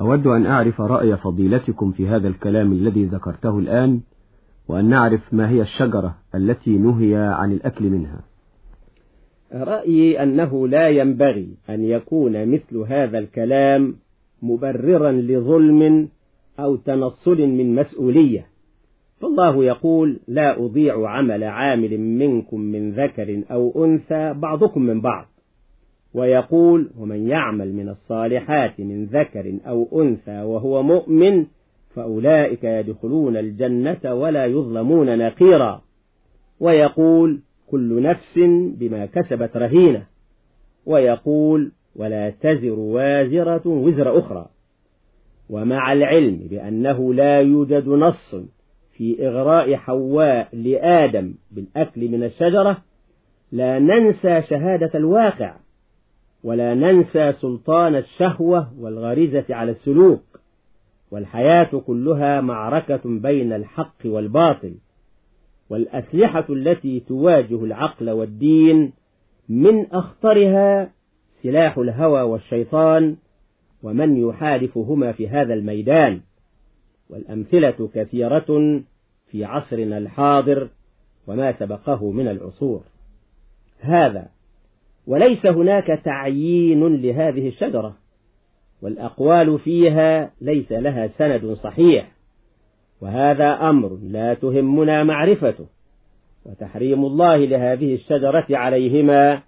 أود أن أعرف رأي فضيلتكم في هذا الكلام الذي ذكرته الآن وأن نعرف ما هي الشجرة التي نهي عن الأكل منها. رأيي أنه لا ينبغي أن يكون مثل هذا الكلام مبررا لظلم أو تنصل من مسؤولية. فالله يقول لا أضيع عمل عامل منكم من ذكر أو أنثى بعضكم من بعض. ويقول ومن يعمل من الصالحات من ذكر أو أنثى وهو مؤمن فأولئك يدخلون الجنة ولا يظلمون نقيرا. ويقول كل نفس بما كسبت رهينة. ويقول ولا تزر وازرة وزر أخرى. ومع العلم بأنه لا يوجد نص في إغراء حواء لآدم بالأكل من الشجرة لا ننسى شهادة الواقع. ولا ننسى سلطان الشهوة والغريزة على السلوك والحياة كلها معركة بين الحق والباطل والأسلحة التي تواجه العقل والدين من أخطرها سلاح الهوى والشيطان ومن يحالفهما في هذا الميدان والأمثلة كثيرة في عصرنا الحاضر وما سبقه من العصور. هذا وليس هناك تعيين لهذه الشجرة والأقوال فيها ليس لها سند صحيح وهذا أمر لا تهمنا معرفته وتحريم الله لهذه الشجرة عليهما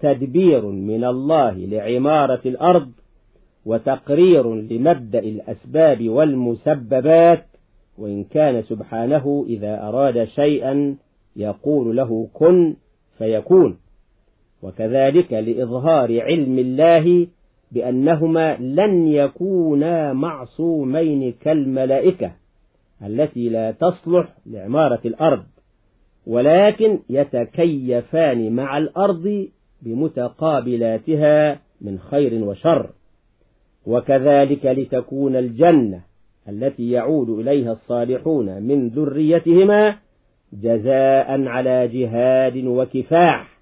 تدبير من الله لعمارة الأرض وتقرير لمبدأ الأسباب والمسببات وإن كان سبحانه إذا أراد شيئا يقول له كن فيكون. وكذلك لإظهار علم الله بأنهما لن يكونا معصومين كالملائكة التي لا تصلح لعمارة الأرض ولكن يتكيفان مع الأرض بمتقابلاتها من خير وشر. وكذلك لتكون الجنة التي يعود إليها الصالحون من ذريتهما جزاء على جهاد وكفاح.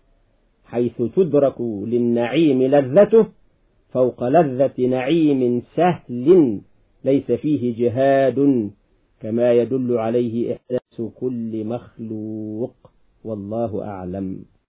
حيث تدرك للنعيم لذته فوق لذة نعيم سهل ليس فيه جهاد كما يدل عليه إحداث كل مخلوق والله أعلم.